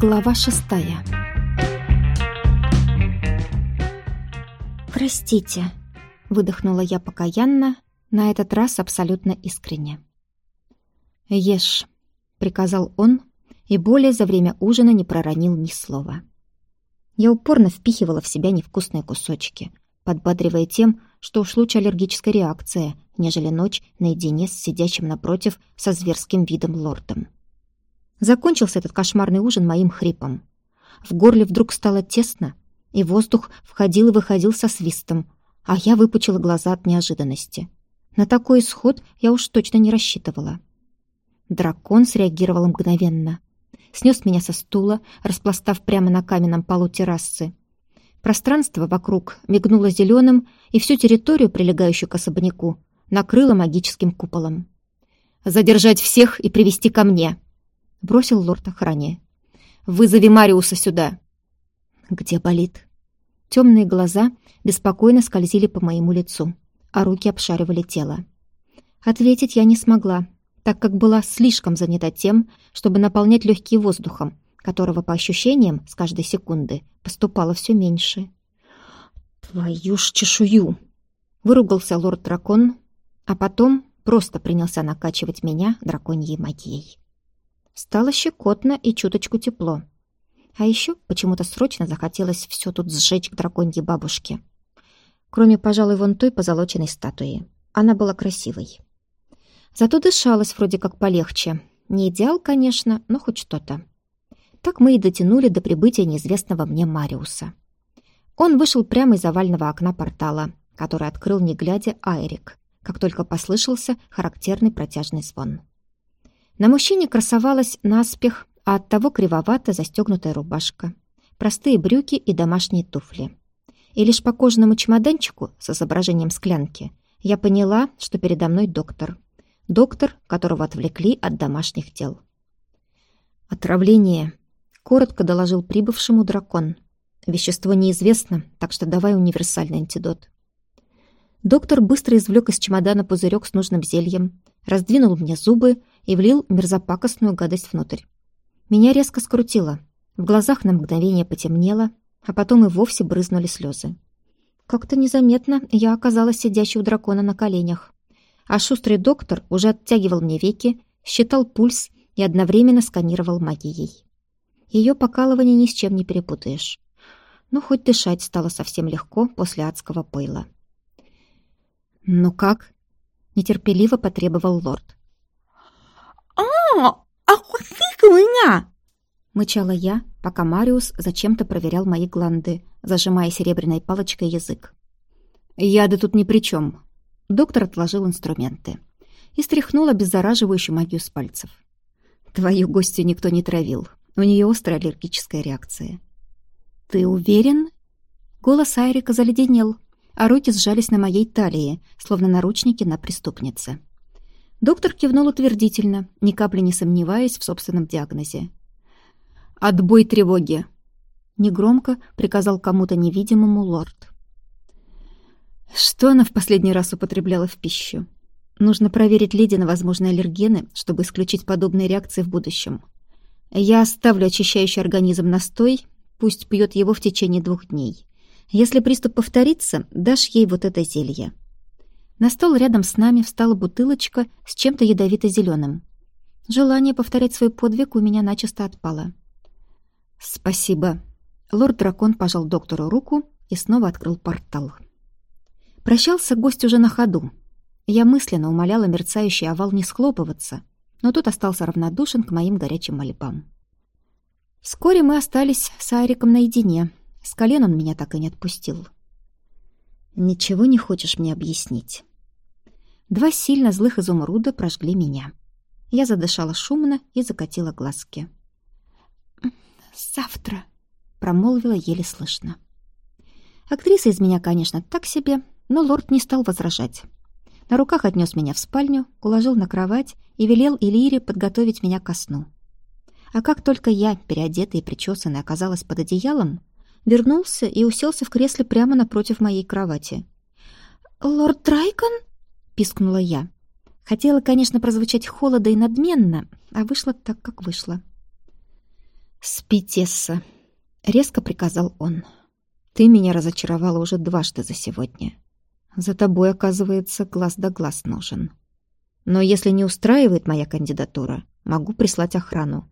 Глава шестая «Простите», — выдохнула я покаянно, на этот раз абсолютно искренне. «Ешь», — приказал он, и более за время ужина не проронил ни слова. Я упорно впихивала в себя невкусные кусочки, подбадривая тем, что уж лучше аллергическая реакция, нежели ночь наедине с сидящим напротив со зверским видом лордом. Закончился этот кошмарный ужин моим хрипом. В горле вдруг стало тесно, и воздух входил и выходил со свистом, а я выпучила глаза от неожиданности. На такой исход я уж точно не рассчитывала. Дракон среагировал мгновенно. Снес меня со стула, распластав прямо на каменном полу террасы. Пространство вокруг мигнуло зеленым, и всю территорию, прилегающую к особняку, накрыло магическим куполом. «Задержать всех и привести ко мне!» — бросил лорд охране. «Вызови Мариуса сюда!» где болит. Темные глаза беспокойно скользили по моему лицу, а руки обшаривали тело. Ответить я не смогла, так как была слишком занята тем, чтобы наполнять легкие воздухом, которого, по ощущениям, с каждой секунды поступало все меньше. «Твою ж чешую!» — выругался лорд-дракон, а потом просто принялся накачивать меня драконьей магией. Стало щекотно и чуточку тепло. А еще почему-то срочно захотелось все тут сжечь к драконьей бабушке. Кроме, пожалуй, вон той позолоченной статуи. Она была красивой. Зато дышалось вроде как полегче. Не идеал, конечно, но хоть что-то. Так мы и дотянули до прибытия неизвестного мне Мариуса. Он вышел прямо из овального окна портала, который открыл, не глядя, Айрик, как только послышался характерный протяжный звон. На мужчине красовалась наспех а оттого кривовато застегнутая рубашка, простые брюки и домашние туфли. И лишь по кожаному чемоданчику с изображением склянки я поняла, что передо мной доктор. Доктор, которого отвлекли от домашних дел. «Отравление», — коротко доложил прибывшему дракон. «Вещество неизвестно, так что давай универсальный антидот». Доктор быстро извлек из чемодана пузырек с нужным зельем, раздвинул мне зубы и влил мерзопакостную гадость внутрь. Меня резко скрутило. В глазах на мгновение потемнело, а потом и вовсе брызнули слезы. Как-то незаметно я оказалась сидящей у дракона на коленях. А шустрый доктор уже оттягивал мне веки, считал пульс и одновременно сканировал магией. Ее покалывание ни с чем не перепутаешь. Но хоть дышать стало совсем легко после адского пойла. «Ну как?» — нетерпеливо потребовал лорд. «А, «Охотник у меня!» Мычала я, пока Мариус зачем-то проверял мои гланды, зажимая серебряной палочкой язык. «Яды тут ни при чем. Доктор отложил инструменты и стряхнул обеззараживающую магию с пальцев. «Твою гостью никто не травил. У нее острая аллергическая реакция». «Ты уверен?» Голос Айрика заледенел, а руки сжались на моей талии, словно наручники на преступнице. Доктор кивнул утвердительно, ни капли не сомневаясь в собственном диагнозе. «Отбой тревоги!» Негромко приказал кому-то невидимому лорд. Что она в последний раз употребляла в пищу? Нужно проверить леди на возможные аллергены, чтобы исключить подобные реакции в будущем. Я оставлю очищающий организм настой, пусть пьет его в течение двух дней. Если приступ повторится, дашь ей вот это зелье. На стол рядом с нами встала бутылочка с чем-то ядовито-зеленым. Желание повторять свой подвиг у меня начисто отпало. «Спасибо». Лорд-дракон пожал доктору руку и снова открыл портал. Прощался гость уже на ходу. Я мысленно умоляла мерцающий овал не схлопываться, но тот остался равнодушен к моим горячим мольбам. Вскоре мы остались с Ариком наедине. С колен он меня так и не отпустил. «Ничего не хочешь мне объяснить?» Два сильно злых изумруда прожгли меня. Я задышала шумно и закатила глазки. «Завтра», — промолвила еле слышно. Актриса из меня, конечно, так себе, но лорд не стал возражать. На руках отнес меня в спальню, уложил на кровать и велел Элире подготовить меня ко сну. А как только я, переодетая и причесанная, оказалась под одеялом, вернулся и уселся в кресле прямо напротив моей кровати. «Лорд Драйкон?» Пискнула я. Хотела, конечно, прозвучать холодно и надменно, а вышло так, как вышло. «Спи, Тесса», — резко приказал он. «Ты меня разочаровала уже дважды за сегодня. За тобой, оказывается, глаз да глаз нужен. Но если не устраивает моя кандидатура, могу прислать охрану».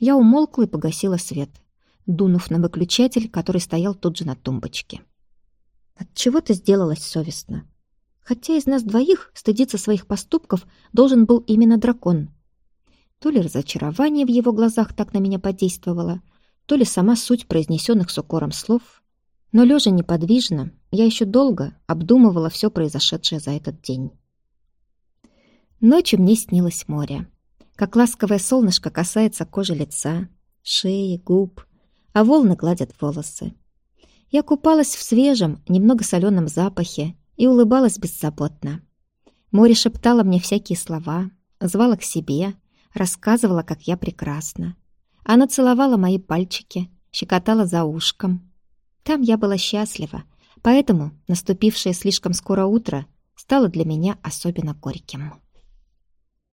Я умолкла и погасила свет, дунув на выключатель, который стоял тут же на тумбочке. Отчего ты сделалась совестно? Хотя из нас двоих стыдиться своих поступков должен был именно дракон. То ли разочарование в его глазах так на меня подействовало, то ли сама суть произнесенных с укором слов. Но лежа неподвижно, я еще долго обдумывала все произошедшее за этот день. Ночью мне снилось море. Как ласковое солнышко касается кожи лица, шеи, губ, а волны гладят волосы. Я купалась в свежем, немного соленом запахе и улыбалась беззаботно. Море шептало мне всякие слова, звало к себе, рассказывала, как я прекрасна. Она целовала мои пальчики, щекотала за ушком. Там я была счастлива, поэтому наступившее слишком скоро утро стало для меня особенно горьким.